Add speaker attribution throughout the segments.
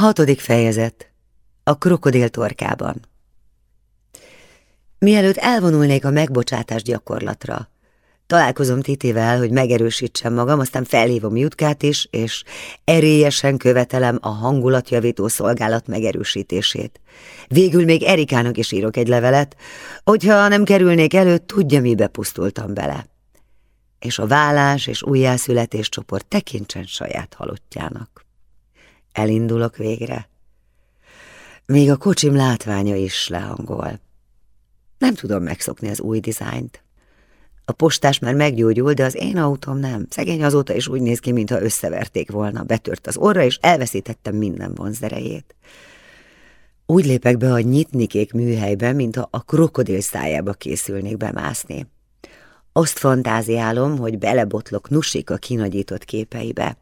Speaker 1: Hatodik fejezet. A krokodil torkában. Mielőtt elvonulnék a megbocsátás gyakorlatra, találkozom Titivel, hogy megerősítsem magam, aztán felhívom Jutkát is, és erélyesen követelem a hangulatjavító szolgálat megerősítését. Végül még Erikának is írok egy levelet, hogyha nem kerülnék elő, tudja, mibe pusztultam bele. És a vállás és újjászületés csoport tekintsen saját halottjának. Elindulok végre. Még a kocsim látványa is lehangol. Nem tudom megszokni az új dizájnt. A postás már meggyógyul, de az én autóm nem. Szegény azóta is úgy néz ki, mintha összeverték volna. Betört az orra, és elveszítettem minden vonzerejét. Úgy lépek be a nyitnikék műhelybe, mintha a krokodil szájába készülnék bemászni. Azt fantáziálom, hogy belebotlok Nusik a kinagyított képeibe.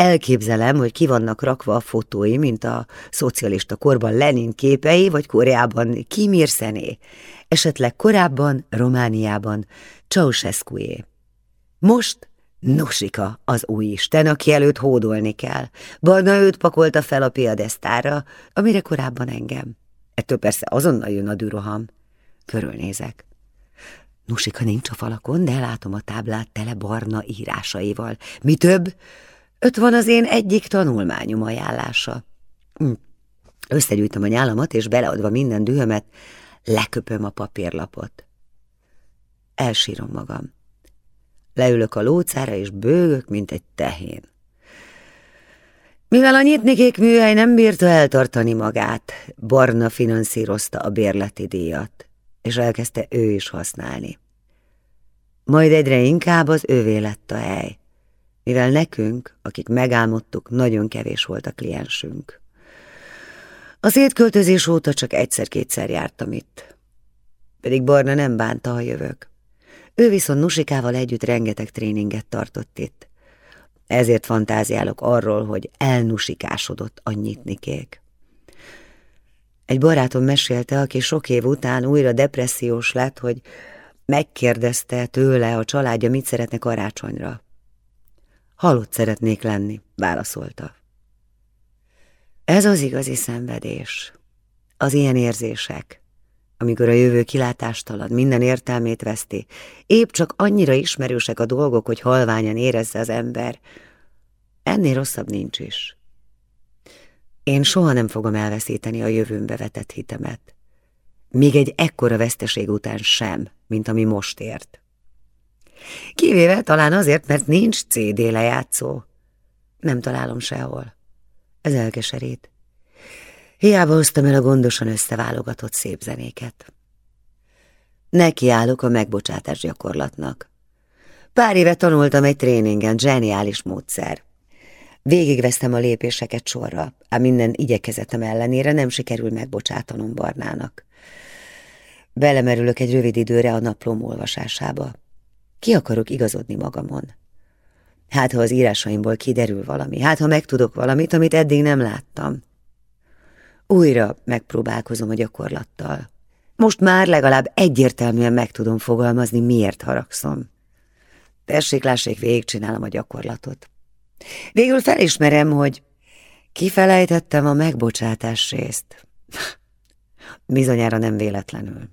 Speaker 1: Elképzelem, hogy ki vannak rakva a fotói, mint a szocialista korban Lenin képei, vagy Koreában Kim ir esetleg korábban Romániában Ceausescué. Most Nosika az új isten, aki előtt hódolni kell. Barna őt pakolta fel a piadesztára, amire korábban engem. Ettől persze azonnal jön a düroham. Körülnézek. Nusika nincs a falakon, de látom a táblát tele barna írásaival. Mi több, Öt van az én egyik tanulmányom ajánlása. Hm. Összegyűjtöm a nyálamat, és beleadva minden dühömet, leköpöm a papírlapot. Elsírom magam. Leülök a lócára, és bőgök, mint egy tehén. Mivel a nyitnikék műhely nem bírta eltartani magát, Barna finanszírozta a bérleti díjat, és elkezdte ő is használni. Majd egyre inkább az övé lett a hely mivel nekünk, akik megálmodtuk, nagyon kevés volt a kliensünk. A szétköltözés óta csak egyszer-kétszer jártam itt. Pedig Barna nem bánta, ha jövök. Ő viszont Nusikával együtt rengeteg tréninget tartott itt. Ezért fantáziálok arról, hogy elnusikásodott a nyitnikék. Egy barátom mesélte, aki sok év után újra depressziós lett, hogy megkérdezte tőle a családja, mit szeretne karácsonyra. Halott szeretnék lenni, válaszolta. Ez az igazi szenvedés. Az ilyen érzések, amikor a jövő kilátástalan, minden értelmét veszti, épp csak annyira ismerősek a dolgok, hogy halványan érezze az ember. Ennél rosszabb nincs is. Én soha nem fogom elveszíteni a jövőmbe vetett hitemet. Még egy ekkora veszteség után sem, mint ami most ért. Kivéve talán azért, mert nincs CD lejátszó. Nem találom sehol. Ez elkeserít. Hiába hoztam el a gondosan összeválogatott szép zenéket. Nekiállok a megbocsátás gyakorlatnak. Pár éve tanultam egy tréningen, zseniális módszer. Végigvesztem a lépéseket sorra, ám minden igyekezetem ellenére nem sikerül megbocsátanom Barnának. Belemerülök egy rövid időre a naplóm olvasásába. Ki akarok igazodni magamon? Hát, ha az írásaimból kiderül valami, hát, ha megtudok valamit, amit eddig nem láttam. Újra megpróbálkozom a gyakorlattal. Most már legalább egyértelműen meg tudom fogalmazni, miért haragszom. Tessék, lássék, végigcsinálom a gyakorlatot. Végül felismerem, hogy kifelejtettem a megbocsátás részt. Bizonyára nem véletlenül.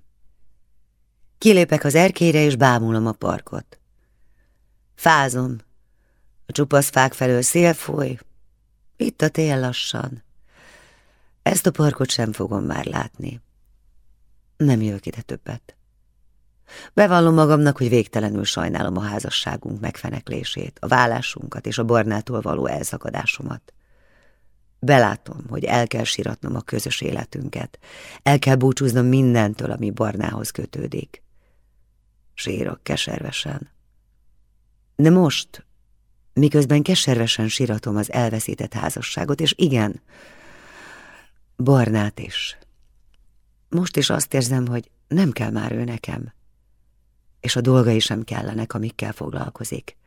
Speaker 1: Kilépek az erkére, és bámulom a parkot. Fázom. A csupasz fák felől szél foly. Itt a tél lassan. Ezt a parkot sem fogom már látni. Nem jövök ide többet. Bevallom magamnak, hogy végtelenül sajnálom a házasságunk megfeneklését, a vállásunkat és a barnától való elszakadásomat. Belátom, hogy el kell siratnom a közös életünket, el kell búcsúznom mindentől, ami barnához kötődik sírok keservesen. De most, miközben keservesen síratom az elveszített házasságot, és igen, Barnát is. Most is azt érzem, hogy nem kell már ő nekem, és a dolgai sem kellenek, amikkel foglalkozik,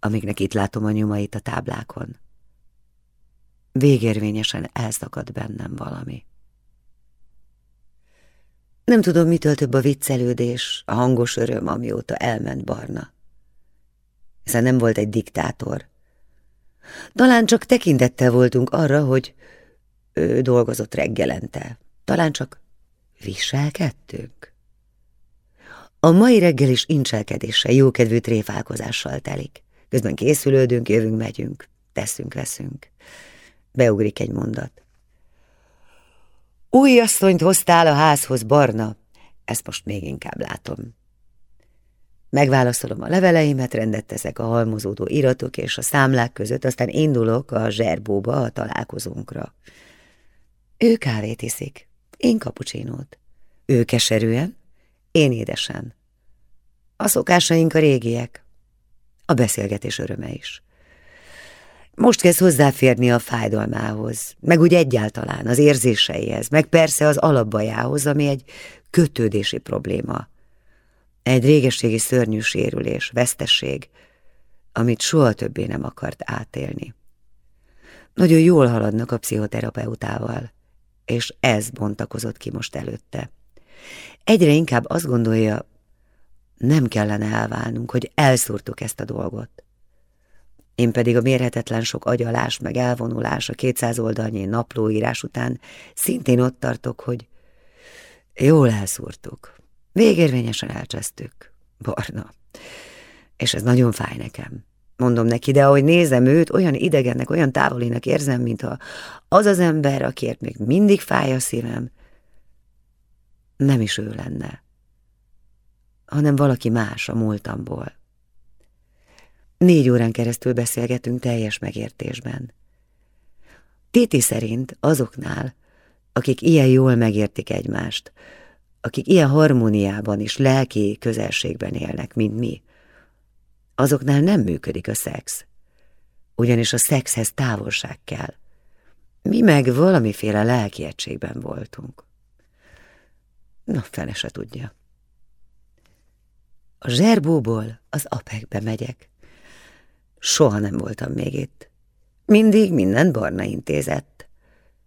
Speaker 1: amiknek itt látom a nyomait a táblákon. Végérvényesen elszakad bennem valami. Nem tudom, mitől több a viccelődés, a hangos öröm, amióta elment Barna. Hiszen nem volt egy diktátor. Talán csak tekintettel voltunk arra, hogy ő dolgozott reggelente. Talán csak viselkedtünk. A mai reggel is incselkedéssel, jókedvű tréfálkozással telik. Közben készülődünk, jövünk, megyünk, teszünk, veszünk. Beugrik egy mondat. Új asszonyt hoztál a házhoz, Barna. Ezt most még inkább látom. Megválaszolom a leveleimet, rendet teszek a halmozódó iratok és a számlák között, aztán indulok a zserbóba a találkozónkra. Ő kávét iszik, én kapucsinót. Ő keserűen, én édesen. A szokásaink a régiek, a beszélgetés öröme is. Most kezd hozzáférni a fájdalmához, meg úgy egyáltalán az érzéseihez, meg persze az alapbajához, ami egy kötődési probléma. Egy régességi szörnyű sérülés, vesztesség, amit soha többé nem akart átélni. Nagyon jól haladnak a pszichoterapeutával, és ez bontakozott ki most előtte. Egyre inkább azt gondolja, nem kellene elválnunk, hogy elszúrtuk ezt a dolgot. Én pedig a mérhetetlen sok agyalás meg elvonulás a 200 oldalnyi naplóírás után szintén ott tartok, hogy jól elszúrtuk. Végérvényesen elcsesztük. Barna. És ez nagyon fáj nekem. Mondom neki, de ahogy nézem őt, olyan idegennek, olyan távolinak érzem, mintha az az ember, akiért még mindig fáj a szívem, nem is ő lenne, hanem valaki más a múltamból. Négy órán keresztül beszélgetünk teljes megértésben. Téti szerint azoknál, akik ilyen jól megértik egymást, akik ilyen harmóniában és lelki közelségben élnek, mint mi, azoknál nem működik a szex. Ugyanis a szexhez távolság kell. Mi meg valamiféle lelki egységben voltunk. Na, fene se tudja. A zserbóból az apekbe megyek. Soha nem voltam még itt. Mindig minden barna intézett.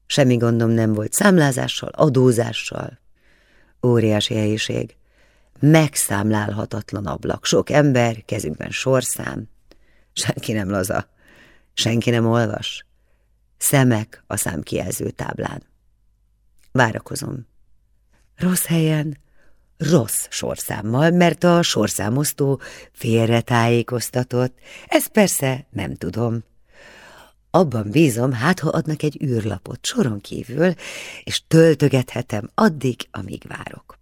Speaker 1: Semmi gondom nem volt számlázással, adózással. Óriási helyiség. Megszámlálhatatlan ablak. Sok ember, kezükben sorszám. Senki nem laza. Senki nem olvas. Szemek a számkijelző táblán. Várakozom. Rossz helyen, rossz sorszámmal, mert a sorszámosztó félretájékoztatott. Ezt persze nem tudom. Abban bízom, hát ha adnak egy űrlapot soron kívül, és töltögethetem addig, amíg várok.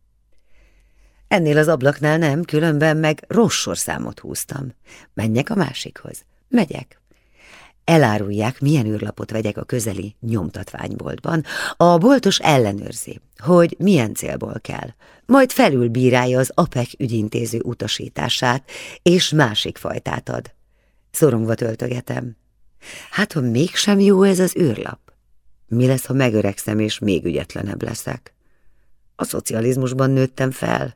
Speaker 1: Ennél az ablaknál nem, különben meg rossz sorszámot húztam. Menjek a másikhoz. Megyek elárulják, milyen űrlapot vegyek a közeli nyomtatványboltban. A boltos ellenőrzi, hogy milyen célból kell. Majd felülbírálja az APEC ügyintéző utasítását, és másik fajtát ad. Szorongva töltögetem. Hát, ha mégsem jó ez az űrlap? Mi lesz, ha megöregszem, és még ügyetlenebb leszek? A szocializmusban nőttem fel.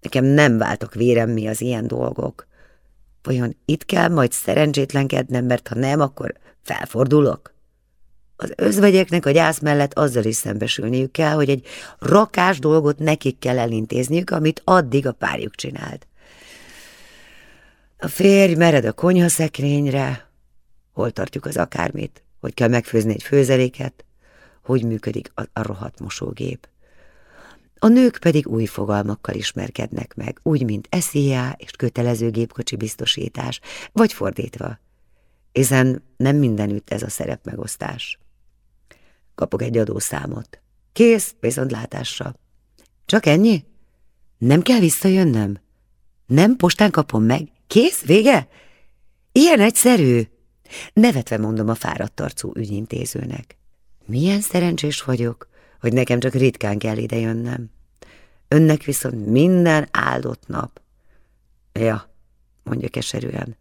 Speaker 1: Nekem nem váltak vérem mi az ilyen dolgok. Vajon itt kell majd szerencsétlenkednem, mert ha nem, akkor felfordulok? Az özvegyeknek a gyász mellett azzal is szembesülniük kell, hogy egy rakás dolgot nekik kell elintézniük, amit addig a párjuk csinált. A férj mered a konyhaszekrényre, hol tartjuk az akármit, hogy kell megfőzni egy főzeléket, hogy működik a, a rohadt mosógép. A nők pedig új fogalmakkal ismerkednek meg, úgy, mint SZIA és kötelező gépkocsi biztosítás, vagy fordítva, hiszen nem mindenütt ez a szerep megosztás. Kapok egy adószámot. Kész, viszontlátásra. Csak ennyi? Nem kell visszajönnöm? Nem postán kapom meg? Kész, vége? Ilyen egyszerű? Nevetve mondom a fáradt arcú ügyintézőnek. Milyen szerencsés vagyok, hogy nekem csak ritkán kell ide jönnem. Önnek viszont minden áldott nap. Ja, mondja keserűen.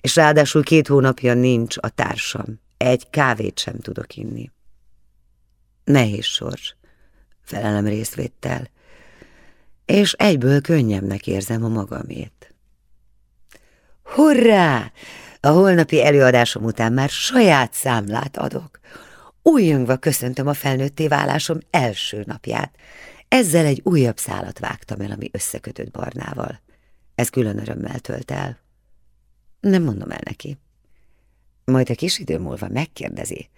Speaker 1: És ráadásul két hónapja nincs a társam. Egy kávét sem tudok inni. Nehéz sors, felelem részvéttel, és egyből könnyebbnek érzem a magamét. Hurrá! A holnapi előadásom után már saját számlát adok. Újjongva köszöntöm a felnőtté válásom első napját. Ezzel egy újabb szálat vágtam el, ami összekötött barnával. Ez külön örömmel tölt el. Nem mondom el neki. Majd a kis idő múlva megkérdezi,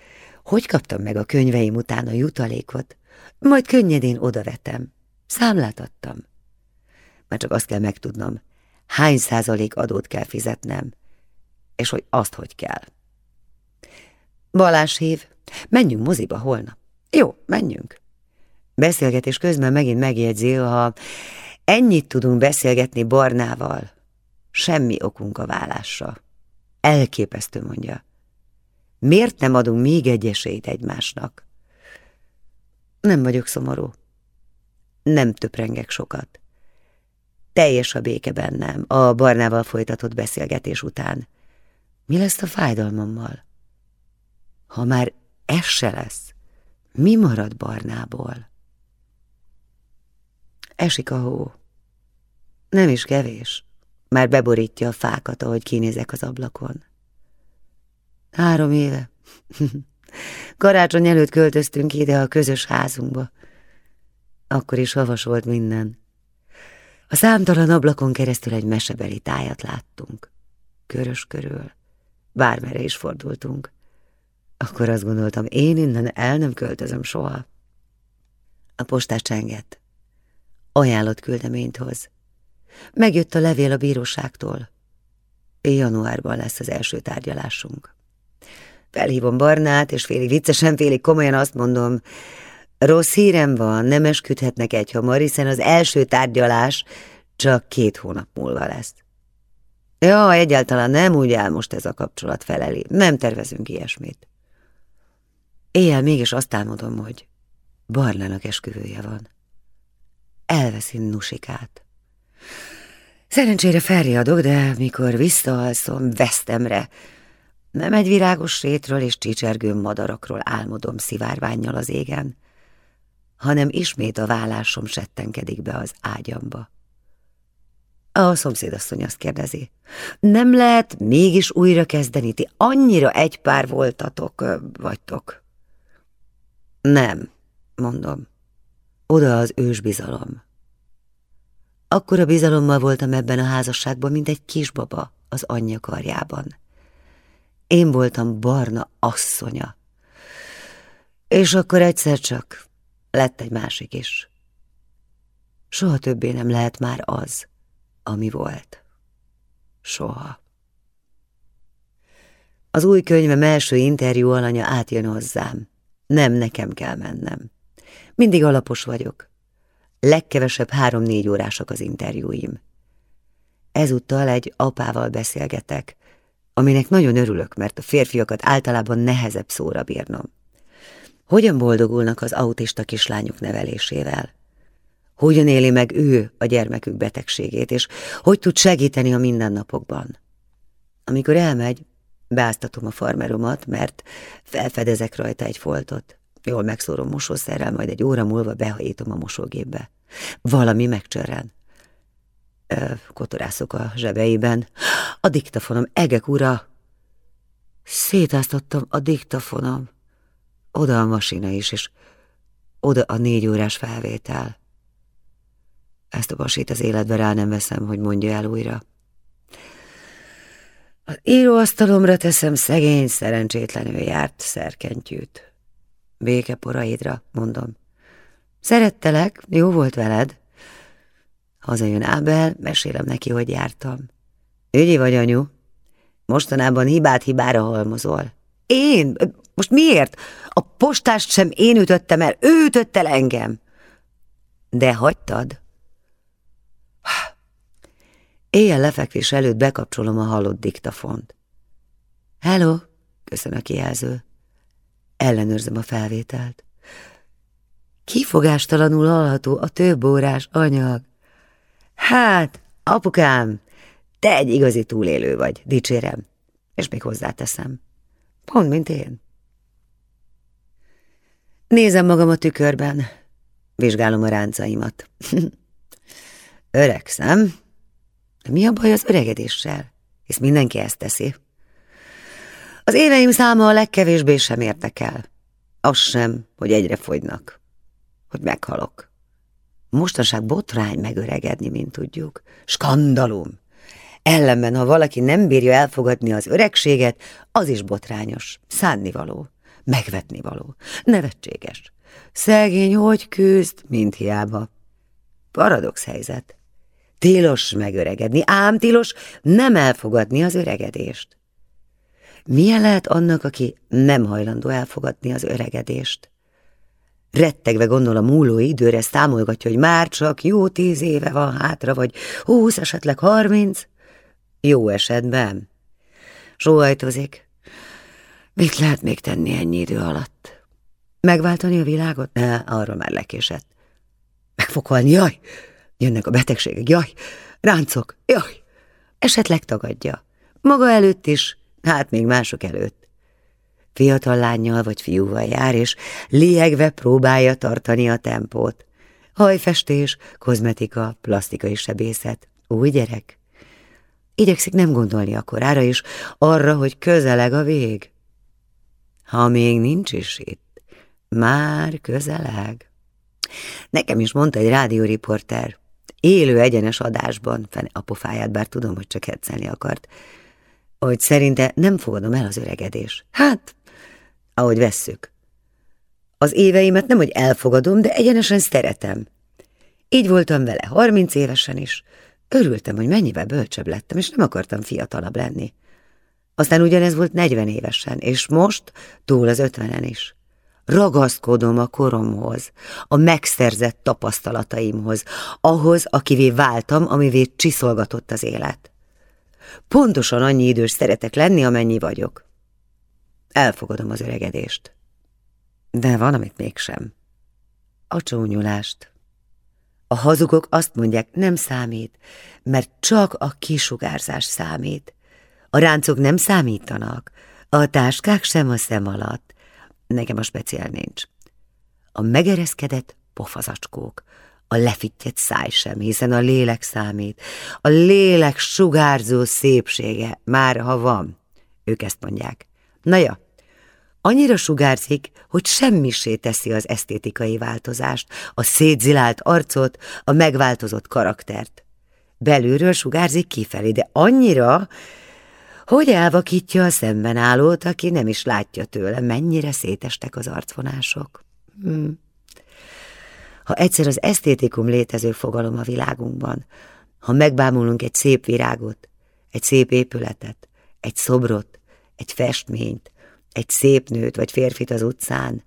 Speaker 1: hogy kaptam meg a könyveim után a jutalékot, majd könnyedén odavetem. Számlát adtam. Már csak azt kell megtudnom, hány százalék adót kell fizetnem, és hogy azt hogy kell. Balás hív, menjünk moziba holnap. Jó, menjünk. Beszélgetés közben megint megjegyzi, ha ennyit tudunk beszélgetni Barnával, semmi okunk a vállásra. Elképesztő, mondja. Miért nem adunk még egy esélyt egymásnak? Nem vagyok szomorú. Nem töprengek sokat. Teljes a béke bennem a Barnával folytatott beszélgetés után. Mi lesz a fájdalmammal? Ha már ez se lesz, mi marad Barnából? Esik a hó. Nem is kevés. Már beborítja a fákat, ahogy kinézek az ablakon. Három éve. Karácsony előtt költöztünk ide a közös házunkba. Akkor is havas volt minden. A számtalan ablakon keresztül egy mesebeli tájat láttunk. Körös körül. Bármere is fordultunk. Akkor azt gondoltam, én innen el nem költözöm soha. A postás csengett. Ajánlott küldeményt hoz. Megjött a levél a bíróságtól. Januárban lesz az első tárgyalásunk. Felhívom Barnát, és félig viccesen, félig komolyan azt mondom, rossz hírem van, nem esküdhetnek egy hamar, hiszen az első tárgyalás csak két hónap múlva lesz. Ja, egyáltalán nem úgy áll most ez a kapcsolat feleli. Nem tervezünk ilyesmit. Éjjel mégis azt álmodom, hogy Barnának esküvője van. Elveszi Nusikát. Szerencsére felriadok, de mikor visszaalszom vesztemre, nem egy virágos sétről és csicsergő madarakról álmodom szivárványjal az égen, hanem ismét a vállásom settenkedik be az ágyamba. A szomszédasszony azt kérdezi. Nem lehet mégis újra kezdeni, ti annyira egy pár voltatok, vagytok. Nem, mondom. Oda az ős bizalom. Akkora bizalommal voltam ebben a házasságban, mint egy kisbaba az anyja karjában. Én voltam barna asszonya. És akkor egyszer csak lett egy másik is. Soha többé nem lehet már az, ami volt. Soha. Az új könyvem első interjú alanya átjön hozzám. Nem nekem kell mennem. Mindig alapos vagyok. Legkevesebb három-négy órásak az interjúim. Ezúttal egy apával beszélgetek, aminek nagyon örülök, mert a férfiakat általában nehezebb szóra bírnom. Hogyan boldogulnak az autista kislányok nevelésével? Hogyan éli meg ő a gyermekük betegségét, és hogy tud segíteni a mindennapokban? Amikor elmegy, beáztatom a farmeromat, mert felfedezek rajta egy foltot. Jól megszórom mosószerrel, majd egy óra múlva behajítom a mosógépbe. Valami megcsörren. Kotorászok a zsebeiben. A diktafonom, egek ura! Szétáztattam a diktafonom. Oda a masina is, és oda a négy órás felvétel. Ezt a basít az életbe rá nem veszem, hogy mondja el újra. Az íróasztalomra teszem szegény, szerencsétlenül járt szerkentyűt. Béke poraidra, mondom. Szerettelek, jó volt veled. Hazajön Ábel, mesélem neki, hogy jártam. Ügyi vagy, anyu? Mostanában hibát hibára halmozol. Én? Most miért? A postást sem én ütöttem el, ő ütött el engem. De hagytad? Éjjel lefekvés előtt bekapcsolom a halott diktafont. Hello, köszön a kijelző. Ellenőrzem a felvételt. Kifogástalanul hallható a több órás anyag. Hát, apukám, te egy igazi túlélő vagy, dicsérem, és még hozzáteszem. Pont, mint én. Nézem magam a tükörben, vizsgálom a ráncaimat. Öregszem, de mi a baj az öregedéssel? Hisz mindenki ezt teszi. Az éveim száma a legkevésbé sem érdekel. Az sem, hogy egyre fogynak, hogy meghalok. Mostanság botrány megöregedni, mint tudjuk. Skandalum! Ellenben, ha valaki nem bírja elfogadni az öregséget, az is botrányos, szánnivaló, megvetnivaló, nevetséges. Szegény hogy küzd, mint hiába. Paradox helyzet. Tilos megöregedni, ám tilos nem elfogadni az öregedést. Milyen lehet annak, aki nem hajlandó elfogadni az öregedést? Rettegve gondol a múló időre, számolgatja, hogy már csak jó tíz éve van hátra, vagy húsz, esetleg harminc. Jó esetben. Sóhajtozik. Mit lehet még tenni ennyi idő alatt? Megváltani a világot? Ne, arra már lekésett. Megfokolni, jaj! Jönnek a betegségek, jaj! Ráncok, jaj! Esetleg tagadja. Maga előtt is, hát még mások előtt. Fiatal lányjal vagy fiúval jár, és liegve próbálja tartani a tempót. Hajfestés, kozmetika, plastikai sebészet. Új gyerek. Igyekszik nem gondolni a korára, és arra, hogy közeleg a vég. Ha még nincs is itt, már közeleg. Nekem is mondta egy rádióriporter, élő egyenes adásban, fene a pofáját, bár tudom, hogy csak hetszelni akart, hogy szerinte nem fogadom el az öregedés. Hát, ahogy vesszük. Az éveimet nem, hogy elfogadom, de egyenesen szeretem. Így voltam vele harminc évesen is. Örültem, hogy mennyivel bölcsebb lettem, és nem akartam fiatalabb lenni. Aztán ugyanez volt negyven évesen, és most túl az ötvenen is. Ragaszkodom a koromhoz, a megszerzett tapasztalataimhoz, ahhoz, akivé váltam, amivé csiszolgatott az élet. Pontosan annyi idős szeretek lenni, amennyi vagyok. Elfogadom az öregedést. De van, amit mégsem. A csúnyulást. A hazugok azt mondják, nem számít, mert csak a kisugárzás számít. A ráncok nem számítanak, a táskák sem a szem alatt. Nekem a speciál nincs. A megereszkedett pofazacskók, a lefittyett száj sem, hiszen a lélek számít. A lélek sugárzó szépsége, már ha van. Ők ezt mondják. Na ja, annyira sugárzik, hogy semmisé teszi az esztétikai változást, a szétzilált arcot, a megváltozott karaktert. Belülről sugárzik kifelé, de annyira, hogy elvakítja a szemben állót, aki nem is látja tőle, mennyire szétestek az arcvonások. Hm. Ha egyszer az esztétikum létező fogalom a világunkban, ha megbámulunk egy szép virágot, egy szép épületet, egy szobrot, egy festményt, egy szép nőt vagy férfit az utcán,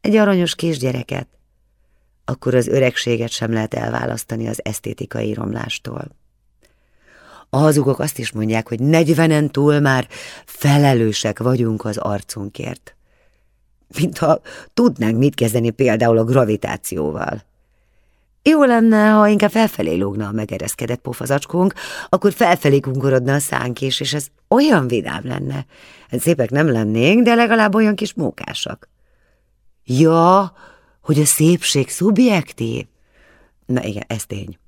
Speaker 1: egy aranyos kisgyereket, akkor az öregséget sem lehet elválasztani az esztétikai romlástól. A hazugok azt is mondják, hogy negyvenen túl már felelősek vagyunk az arcunkért. Mintha tudnánk mit kezdeni például a gravitációval. Jó lenne, ha inkább felfelé lógna a megereszkedett pofazacskónk, akkor felfelé kunkorodna a szánk is, és ez olyan vidám lenne. Hát szépek nem lennénk, de legalább olyan kis mókásak. Ja, hogy a szépség szubjektív? Na igen, ez tény.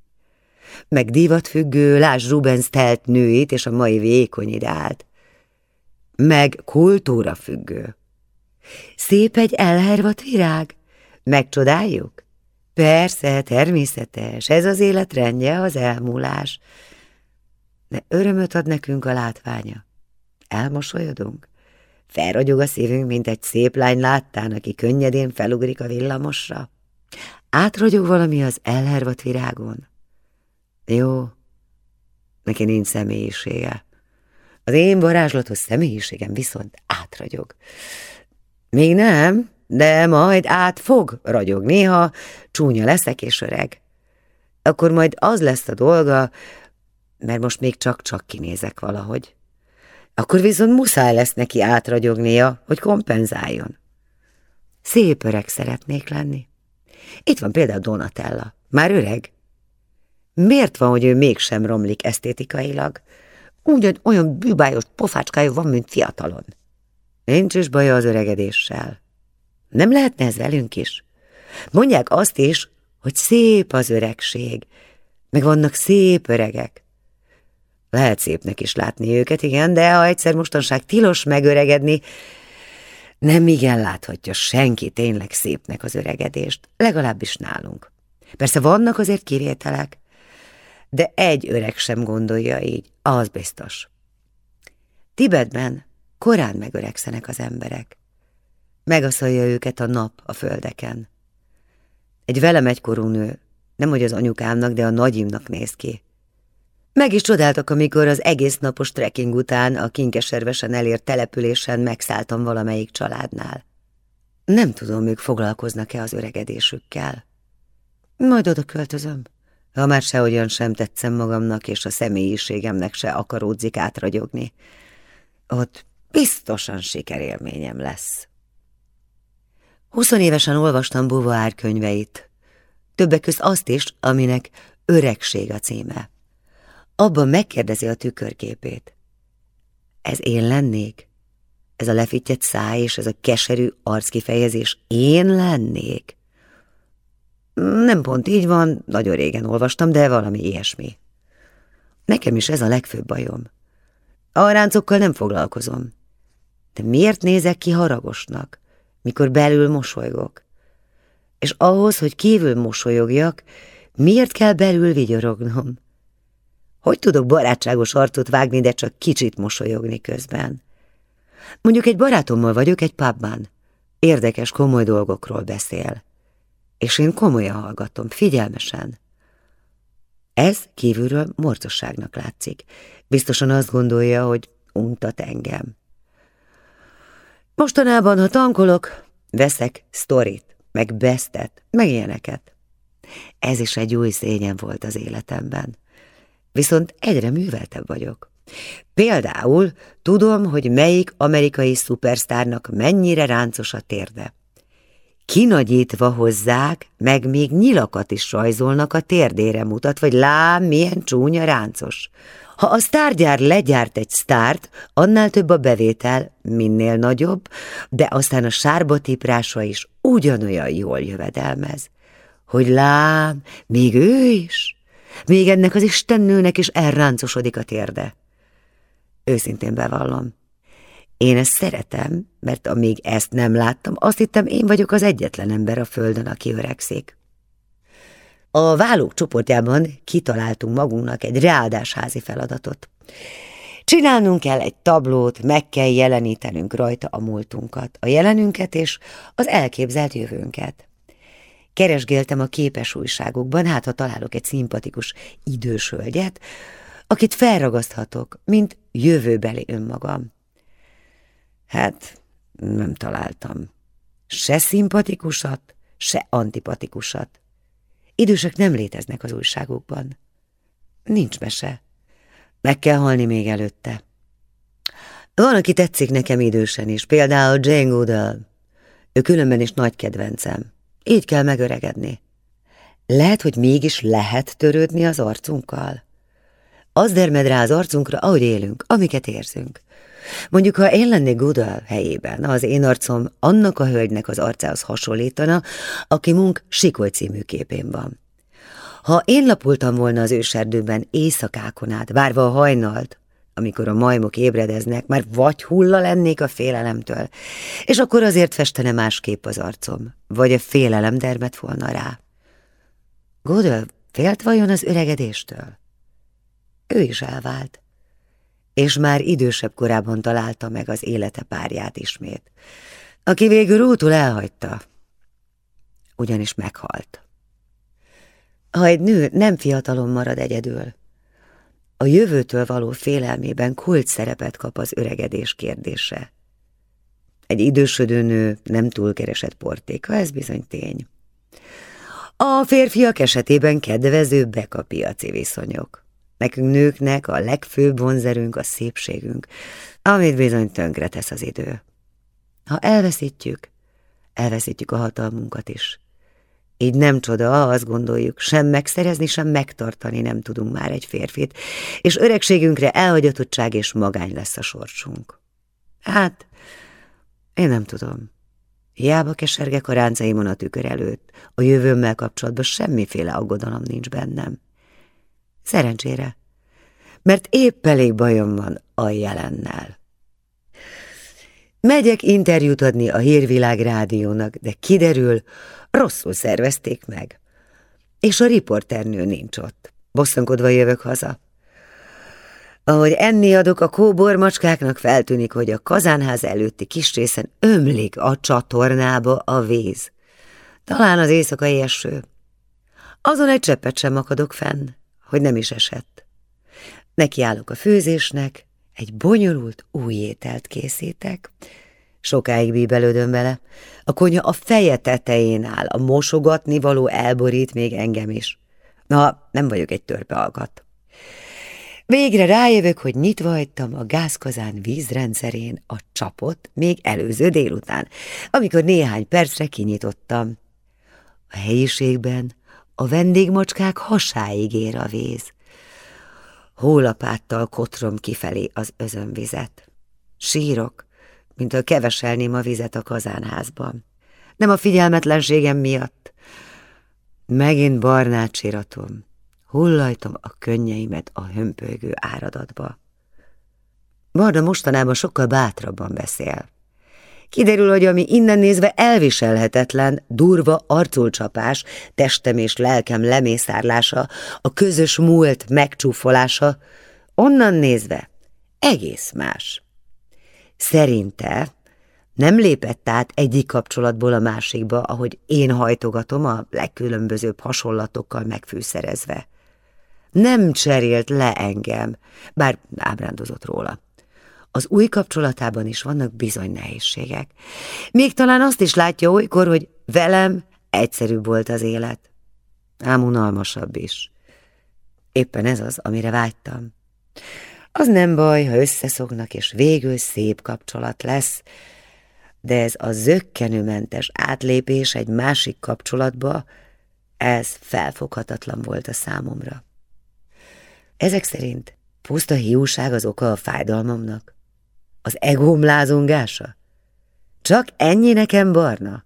Speaker 1: Meg divatfüggő, lásd Rubens telt nőit és a mai vékony ideált. Meg kultúrafüggő. Szép egy elhervat virág? Megcsodáljuk? Persze, természetes, ez az élet rendje, az elmúlás. De örömöt ad nekünk a látványa. Elmosolyodunk. Felragyog a szívünk, mint egy szép lány láttán, aki könnyedén felugrik a villamosra. Átragyog valami az elhervat virágon. Jó, neki nincs személyisége. Az én varázslatos személyiségem viszont átragyog. Még nem, de majd át fog ragyogni, ha csúnya leszek és öreg. Akkor majd az lesz a dolga, mert most még csak-csak kinézek valahogy. Akkor viszont muszáj lesz neki átragyognia, hogy kompenzáljon. Szép öreg szeretnék lenni. Itt van például Donatella. Már öreg? Miért van, hogy ő mégsem romlik esztétikailag? Ugyan olyan bűbájos pofácskája van, mint fiatalon. Nincs is baja az öregedéssel. Nem lehetne ez velünk is? Mondják azt is, hogy szép az öregség, meg vannak szép öregek. Lehet szépnek is látni őket, igen, de ha egyszer mostanság tilos megöregedni, nem igen láthatja senki tényleg szépnek az öregedést, legalábbis nálunk. Persze vannak azért kivételek, de egy öreg sem gondolja így, az biztos. Tibetben korán megöregszenek az emberek. Megaszalja őket a nap a földeken. Egy velem egykorú nő, nem hogy az anyukámnak, de a nagyimnak néz ki. Meg is csodáltak, amikor az egész napos trekking után a kinkeservesen elért településen megszálltam valamelyik családnál. Nem tudom, ők foglalkoznak-e az öregedésükkel. Majd oda költözöm. Ha már sehogyan sem tetszem magamnak, és a személyiségemnek se akaródzik átragyogni. Ott biztosan sikerélményem lesz. Huszonévesen olvastam Beauvoir könyveit. Többek közt azt is, aminek öregség a címe. Abban megkérdezi a tükörképét. Ez én lennék? Ez a lefittyett száj és ez a keserű arckifejezés én lennék? Nem pont így van, nagyon régen olvastam, de valami ilyesmi. Nekem is ez a legfőbb bajom. A ráncokkal nem foglalkozom. De miért nézek ki haragosnak, mikor belül mosolygok? És ahhoz, hogy kívül mosolyogjak, miért kell belül vigyorognom? Hogy tudok barátságos arcot vágni, de csak kicsit mosolyogni közben? Mondjuk egy barátommal vagyok egy pubban. Érdekes, komoly dolgokról beszél. És én komolyan hallgatom, figyelmesen. Ez kívülről morcosságnak látszik. Biztosan azt gondolja, hogy untat engem. Mostanában, ha tankolok, veszek sztorit, meg besztet, meg ilyeneket. Ez is egy új szényen volt az életemben. Viszont egyre műveltebb vagyok. Például tudom, hogy melyik amerikai szupersztárnak mennyire ráncos a térde. Kinagyítva hozzák, meg még nyilakat is rajzolnak a térdére mutat, vagy lám, milyen csúnya ráncos. Ha a sztárgyár legyárt egy sztárt, annál több a bevétel, minél nagyobb, de aztán a sárba tiprása is ugyanolyan jól jövedelmez. Hogy lám, még ő is, még ennek az istennőnek is elráncosodik a térde. Őszintén bevallom. Én ezt szeretem, mert amíg ezt nem láttam, azt hittem én vagyok az egyetlen ember a földön, aki öregszik. A vállók csoportjában kitaláltunk magunknak egy reáldásházi feladatot. Csinálnunk kell egy tablót, meg kell jelenítenünk rajta a múltunkat, a jelenünket és az elképzelt jövőnket. Keresgéltem a képes újságokban, hát ha találok egy szimpatikus idős hölgyet, akit felragaszthatok, mint jövőbeli önmagam. Hát, nem találtam. Se szimpatikusat, se antipatikusat. Idősek nem léteznek az újságokban. Nincs mese. Meg kell halni még előtte. Van, aki tetszik nekem idősen is, például Jane Goodall. Ő különben is nagy kedvencem. Így kell megöregedni. Lehet, hogy mégis lehet törődni az arcunkkal. Az dermed rá az arcunkra, ahogy élünk, amiket érzünk. Mondjuk, ha én lennék Goodall helyében, az én arcom annak a hölgynek az arcához hasonlítana, aki Munk Sikoly című képén van. Ha én lapultam volna az őserdőben éjszakákon át, várva a hajnalt, amikor a majmok ébredeznek, már vagy hulla lennék a félelemtől, és akkor azért festene másképp az arcom, vagy a félelem dermet volna rá. Godel félt vajon az öregedéstől? Ő is elvált, és már idősebb korában találta meg az élete párját ismét, aki végül útul elhagyta, ugyanis meghalt. Ha egy nő nem fiatalon marad egyedül, a jövőtől való félelmében kult szerepet kap az öregedés kérdése. Egy idősödő nő nem túl keresett portéka, ez bizony tény. A férfiak esetében kedvezőbbek a piaci viszonyok. Nekünk nőknek a legfőbb vonzerünk a szépségünk, amit bizony tönkre tesz az idő. Ha elveszítjük, elveszítjük a hatalmunkat is. Így nem csoda, azt gondoljuk, sem megszerezni, sem megtartani nem tudunk már egy férfit, és öregségünkre elhagyatottság és magány lesz a sorsunk. Hát, én nem tudom. Hiába kesergek a ráncaimon a tükör előtt, a jövőmmel kapcsolatban semmiféle aggodalom nincs bennem. Szerencsére, mert épp elég bajom van a jelennel. Megyek interjút adni a Hírvilág rádiónak, de kiderül, rosszul szervezték meg. És a riporternő nincs ott. Bosszankodva jövök haza. Ahogy enni adok a kóbormacskáknak, feltűnik, hogy a kazánház előtti kis részen ömlik a csatornába a víz. Talán az éjszakai eső. Azon egy cseppet sem akadok fenn, hogy nem is esett. Nekiállok a főzésnek, egy bonyolult új ételt készítek. Sokáig bíbelődöm vele. A konya a feje tetején áll, a mosogatni való elborít még engem is. Na, nem vagyok egy törpe alkat. Végre rájövök, hogy nyitva hagytam a gázkazán vízrendszerén a csapot még előző délután, amikor néhány percre kinyitottam. A helyiségben a vendégmacskák hasáig ér a víz. Hólapáttal kotrom kifelé az özönvizet. Sírok, mint a keveselném a vizet a kazánházban. Nem a figyelmetlenségem miatt. Megint barnát síratom. Hullajtom a könnyeimet a hömpölygő áradatba. Barna mostanában sokkal bátrabban beszél. Kiderül, hogy ami innen nézve elviselhetetlen, durva arculcsapás, testem és lelkem lemészárlása, a közös múlt megcsúfolása, onnan nézve egész más. Szerinte nem lépett át egyik kapcsolatból a másikba, ahogy én hajtogatom a legkülönbözőbb hasonlatokkal megfűszerezve. Nem cserélt le engem, bár ábrándozott róla. Az új kapcsolatában is vannak bizony nehézségek. Még talán azt is látja olykor, hogy velem egyszerűbb volt az élet. Ám unalmasabb is. Éppen ez az, amire vágytam. Az nem baj, ha összeszoknak, és végül szép kapcsolat lesz, de ez a zöggenőmentes átlépés egy másik kapcsolatba, ez felfoghatatlan volt a számomra. Ezek szerint puszta hiúság az oka a fájdalmamnak? Az egóm lázongása? Csak ennyi nekem barna?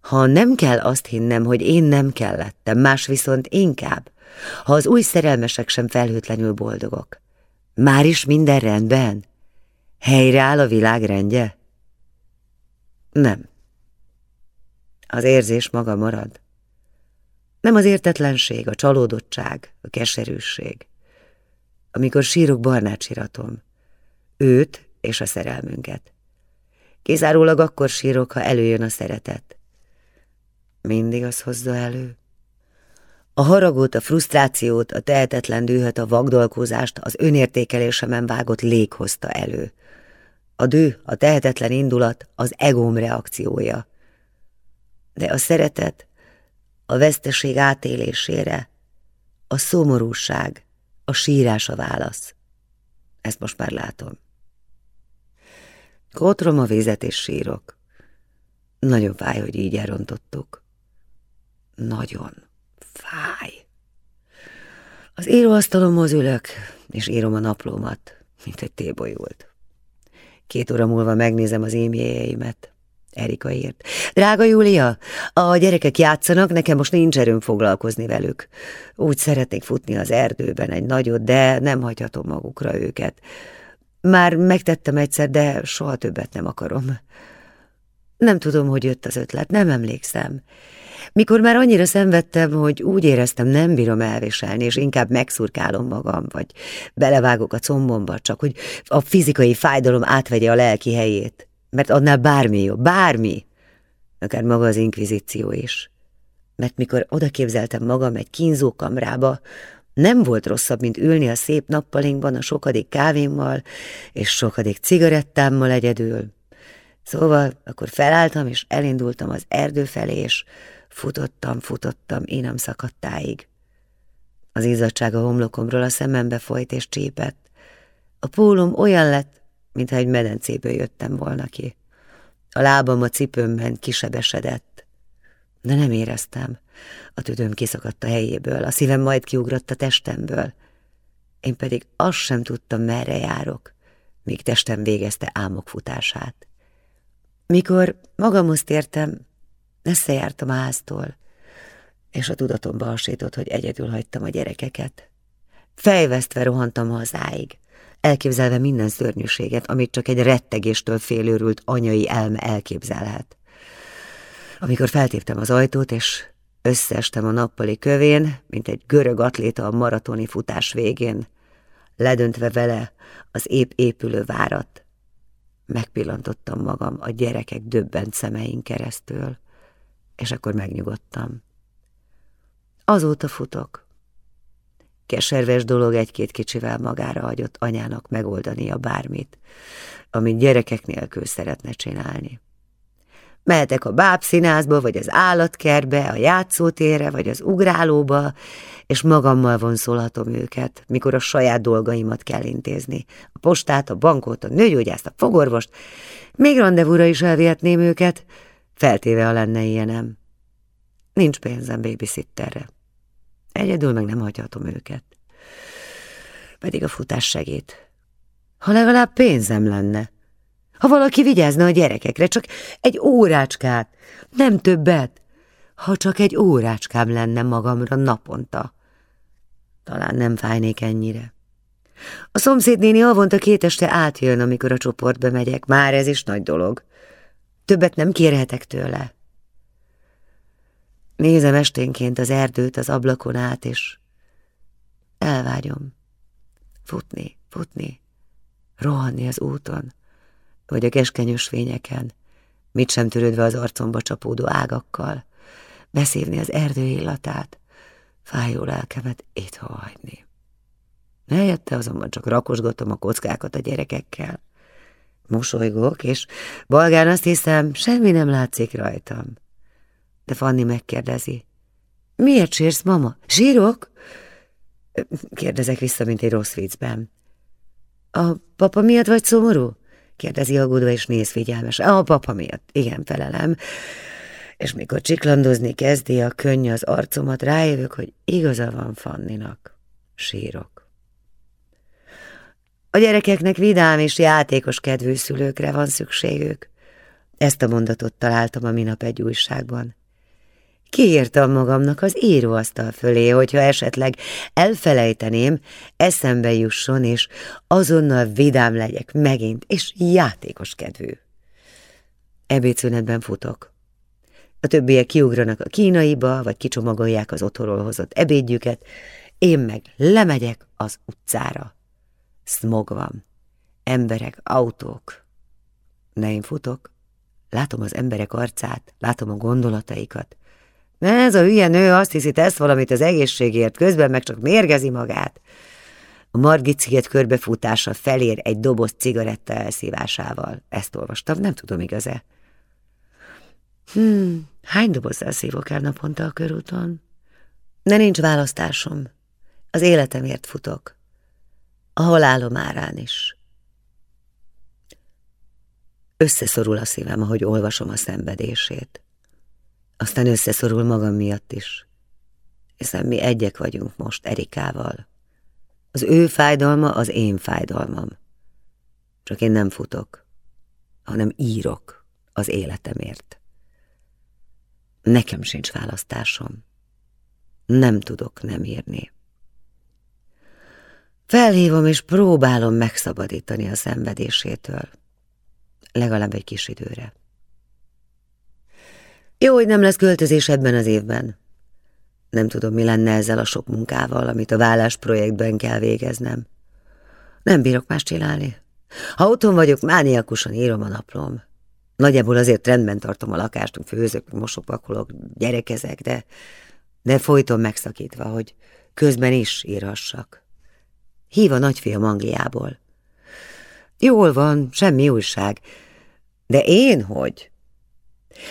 Speaker 1: Ha nem kell azt hinnem, hogy én nem kellettem, más viszont inkább, ha az új szerelmesek sem felhőtlenül boldogok. Már is minden rendben? Helyreáll a világ rendje? Nem. Az érzés maga marad. Nem az értetlenség, a csalódottság, a keserűség. Amikor sírok barnát síratom, őt és a szerelmünket. Kizárólag akkor sírok, ha előjön a szeretet. Mindig az hozza elő. A haragot, a frusztrációt, a tehetetlen dühöt, a vagdalkozást, az önértékelésemen vágott lég hozta elő. A dű, a tehetetlen indulat az egóm reakciója. De a szeretet a veszteség átélésére, a szomorúság, a sírás a válasz. Ezt most már látom. Kotrom a vizet és sírok. Nagyon fáj, hogy így elrontottuk. Nagyon fáj. Az íróasztalomhoz ülök, és írom a naplómat, mint egy tébolyult. Két óra múlva megnézem az e-mailjeimet. Erika írt. Drága Júlia, a gyerekek játszanak, nekem most nincs erőm foglalkozni velük. Úgy szeretnék futni az erdőben egy nagyot, de nem hagyhatom magukra őket. Már megtettem egyszer, de soha többet nem akarom. Nem tudom, hogy jött az ötlet, nem emlékszem. Mikor már annyira szenvedtem, hogy úgy éreztem, nem bírom elviselni, és inkább megszurkálom magam, vagy belevágok a combomba, csak hogy a fizikai fájdalom átvegye a lelki helyét. Mert annál bármi jó, bármi. Akár maga az inkvizíció is. Mert mikor oda képzeltem magam egy kínzókamrába, nem volt rosszabb, mint ülni a szép nappalinkban a sokadik kávémmal és sokadik cigarettámmal egyedül. Szóval akkor felálltam, és elindultam az erdő felé, és futottam, futottam, nem szakadtáig. Az izzadság a homlokomról a szemembe folyt és csípett. A pólom olyan lett, mintha egy medencéből jöttem volna ki. A lábam a cipőmben kisebesedett, de nem éreztem. A tüdőm kiszakadt a helyéből, a szívem majd kiugrott a testemből. Én pedig azt sem tudtam, merre járok, míg testem végezte álmok futását. Mikor magamhoz tértem, összejártam a háztól, és a tudatomba hasított, hogy egyedül hagytam a gyerekeket. Fejvesztve rohantam hazáig, elképzelve minden szörnyűséget, amit csak egy rettegéstől félőrült anyai elme elképzelhet. Amikor feltéptem az ajtót, és Összeestem a nappali kövén, mint egy görög atléta a maratoni futás végén, ledöntve vele az épp épülő várat. Megpillantottam magam a gyerekek döbbent szemein keresztül, és akkor megnyugodtam. Azóta futok. Keserves dolog egy-két kicsivel magára hagyott anyának megoldania bármit, amit gyerekek nélkül szeretne csinálni. Mehetek a bábszínázba, vagy az állatkertbe, a játszótérre, vagy az ugrálóba, és magammal vonszolhatom őket, mikor a saját dolgaimat kell intézni. A postát, a bankot, a nőgyógyászt, a fogorvost, még rendezvúra is elvihetném őket, feltéve, a lenne ilyenem. Nincs pénzem babysitterre. Egyedül meg nem hagyhatom őket. Pedig a futás segít. Ha legalább pénzem lenne. Ha valaki vigyázna a gyerekekre, csak egy órácskát, nem többet. Ha csak egy órácskám lenne magamra naponta. Talán nem fájnék ennyire. A szomszédnéni avonta két este átjön, amikor a csoportba megyek. Már ez is nagy dolog. Többet nem kérhetek tőle. Nézem esténként az erdőt az ablakon át, és elvágyom. Futni, futni, rohanni az úton, vagy a keskenyös fényeken, mit sem törődve az arcomba csapódó ágakkal, beszívni az erdő illatát, fájó lelkemet itt hagyni. Helyette azonban csak rakosgatom a kockákat a gyerekekkel. Mosolygok, és balgán azt hiszem, semmi nem látszik rajtam de Fanni megkérdezi. Miért sírsz, mama? Sírok? Kérdezek vissza, mint egy rossz viccben. A papa miatt vagy szomorú? Kérdezi aggódva, és néz figyelmes. A papa miatt, igen, felelem. És mikor csiklandozni kezdi a könny az arcomat, rájövök, hogy igaza van Fanninak. Sírok. A gyerekeknek vidám és játékos kedvű szülőkre van szükségük. Ezt a mondatot találtam a minap egy újságban. Kiírtam magamnak az íróasztal fölé, hogyha esetleg elfelejteném, eszembe jusson, és azonnal vidám legyek megint, és játékos kedvű. Ebédszünetben futok. A többiek kiugranak a kínaiba, vagy kicsomagolják az otthonról hozott ebédjüket, én meg lemegyek az utcára. Smog van. Emberek, autók. Ne én futok. Látom az emberek arcát, látom a gondolataikat. Ez a hülye nő azt hiszi, tesz valamit az egészségért, közben meg csak mérgezi magát. A Margit sziget körbefutása felér egy doboz cigaretta elszívásával. Ezt olvastam, nem tudom igaz-e. Hmm, hány dobozzal szívok el naponta a körúton? De nincs választásom. Az életemért futok. A halálom árán is. Összeszorul a szívem, ahogy olvasom a szenvedését. Aztán összeszorul magam miatt is, hiszen mi egyek vagyunk most Erikával. Az ő fájdalma az én fájdalmam. Csak én nem futok, hanem írok az életemért. Nekem sincs választásom. Nem tudok nem írni. Felhívom és próbálom megszabadítani a szenvedésétől. Legalább egy kis időre. Jó, hogy nem lesz költözés ebben az évben. Nem tudom, mi lenne ezzel a sok munkával, amit a vállás projektben kell végeznem. Nem bírok más csinálni. Ha otthon vagyok, mániakusan írom a naplom. Nagyjából azért rendben tartom a lakást, főzök, mosopakolok, gyerekezek, de, de folyton megszakítva, hogy közben is írhassak. Hív a nagyfiam Angliából. Jól van, semmi újság. De én hogy?